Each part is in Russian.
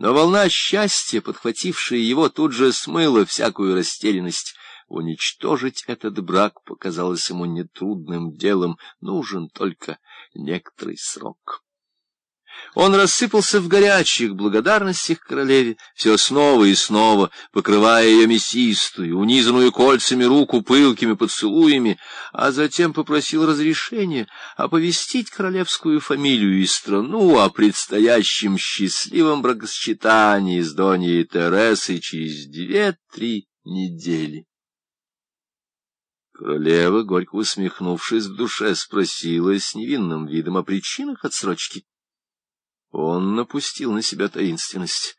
Но волна счастья, подхватившая его, тут же смыла всякую растерянность. Уничтожить этот брак показалось ему нетрудным делом, нужен только некоторый срок. Он рассыпался в горячих благодарностях королеве, все снова и снова, покрывая ее мясистую, унизанную кольцами руку пылкими поцелуями, а затем попросил разрешения оповестить королевскую фамилию и страну о предстоящем счастливом бракосчитании с Доньей Тересой через две-три недели. Королева, горько усмехнувшись в душе, спросила с невинным видом о причинах отсрочки. Он напустил на себя таинственность.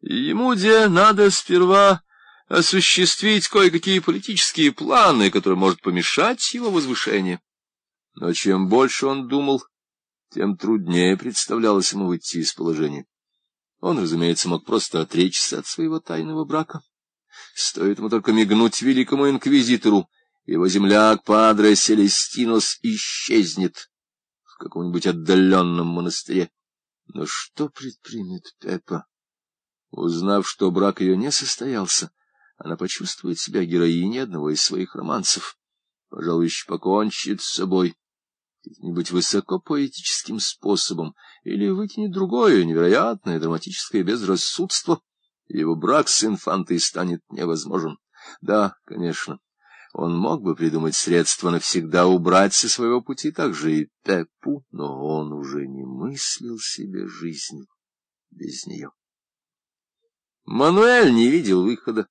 Ему, где надо сперва осуществить кое-какие политические планы, которые может помешать его возвышению. Но чем больше он думал, тем труднее представлялось ему выйти из положения. Он, разумеется, мог просто отречься от своего тайного брака. Стоит ему только мигнуть великому инквизитору, его земляк Падре Селестинос исчезнет в каком-нибудь отдаленном монастыре. Но что предпримет Пеппа? Узнав, что брак ее не состоялся, она почувствует себя героиней одного из своих романсов. Пожалуй, еще покончит с собой каким-нибудь высокопоэтическим способом или выкинет другое невероятное драматическое безрассудство, и его брак с инфантой станет невозможен. Да, конечно, он мог бы придумать средства навсегда убрать со своего пути также и Пеппу, но он уже не мыслил себе жизни без нее. Мануэль не видел выхода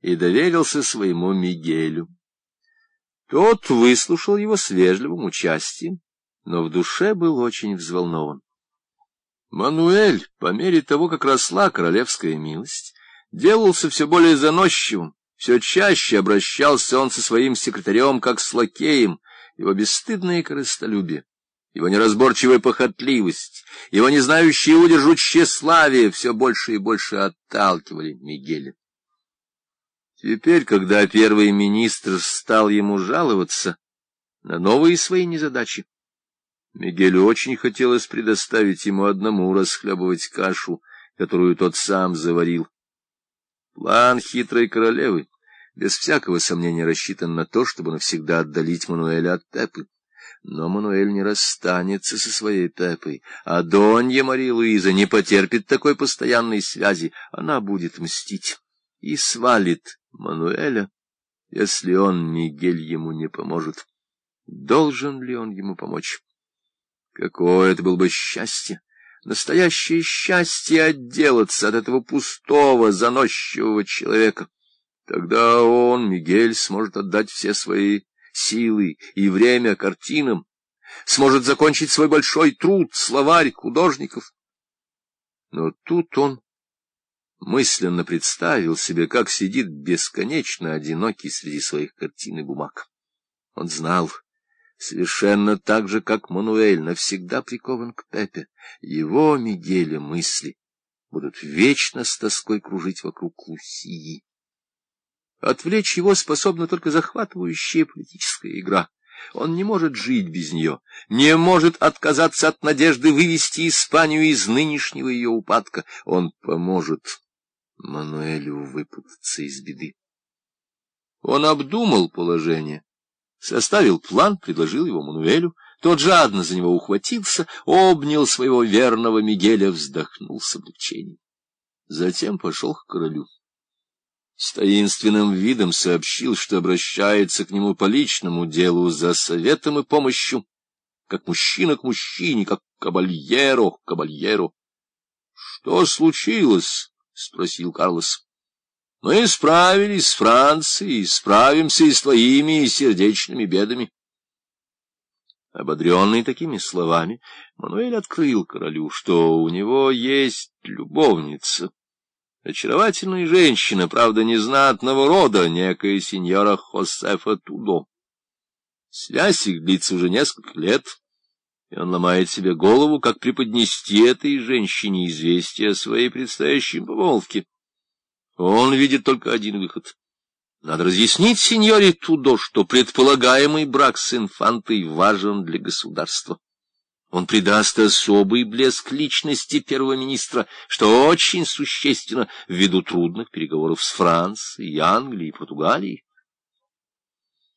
и доверился своему Мигелю. Тот выслушал его с вежливым участием, но в душе был очень взволнован. Мануэль, по мере того, как росла королевская милость, делался все более заносчивым, все чаще обращался он со своим секретарем, как с лакеем, его бесстыдное корыстолюбие, его неразборчивая похотливость, его не знающие удержу тщеславие все больше и больше отталкивали Мигеля. Теперь, когда первый министр стал ему жаловаться на новые свои незадачи, Мигелю очень хотелось предоставить ему одному расхлебывать кашу, которую тот сам заварил. План хитрой королевы, без всякого сомнения, рассчитан на то, чтобы навсегда отдалить Мануэля от Пепы. Но Мануэль не расстанется со своей Пепой, а Донья Мария Луиза не потерпит такой постоянной связи. Она будет мстить и свалит Мануэля, если он, Мигель, ему не поможет. Должен ли он ему помочь? Какое это было бы счастье! Настоящее счастье отделаться от этого пустого, заносчивого человека. Тогда он, Мигель, сможет отдать все свои силы и время картинам, сможет закончить свой большой труд, словарь художников. Но тут он мысленно представил себе, как сидит бесконечно одинокий среди своих картин и бумаг. Он знал, совершенно так же, как Мануэль, навсегда прикован к Пепе. Его, Мигеля, мысли будут вечно с тоской кружить вокруг Лусии. Отвлечь его способна только захватывающая политическая игра. Он не может жить без нее, не может отказаться от надежды вывести Испанию из нынешнего ее упадка. Он поможет Мануэлю выпутаться из беды. Он обдумал положение Составил план, предложил его Мануэлю. Тот жадно за него ухватился, обнял своего верного Мигеля, вздохнул с облегчением. Затем пошел к королю. С таинственным видом сообщил, что обращается к нему по личному делу за советом и помощью, как мужчина к мужчине, как кабальеро к кабальеру. — Что случилось? — спросил Карлос. Мы справились с Францией, справимся и с твоими сердечными бедами. Ободренный такими словами, Мануэль открыл королю, что у него есть любовница. Очаровательная женщина, правда, незнатного рода, некая сеньора Хосефа Тудо. Связь их длится уже несколько лет, и он ломает себе голову, как преподнести этой женщине известие о своей предстоящей помолвке. Он видит только один выход. Надо разъяснить сеньоре Тудо, что предполагаемый брак с инфантой важен для государства. Он придаст особый блеск личности первого министра, что очень существенно ввиду трудных переговоров с Францией, Англией и Португалией.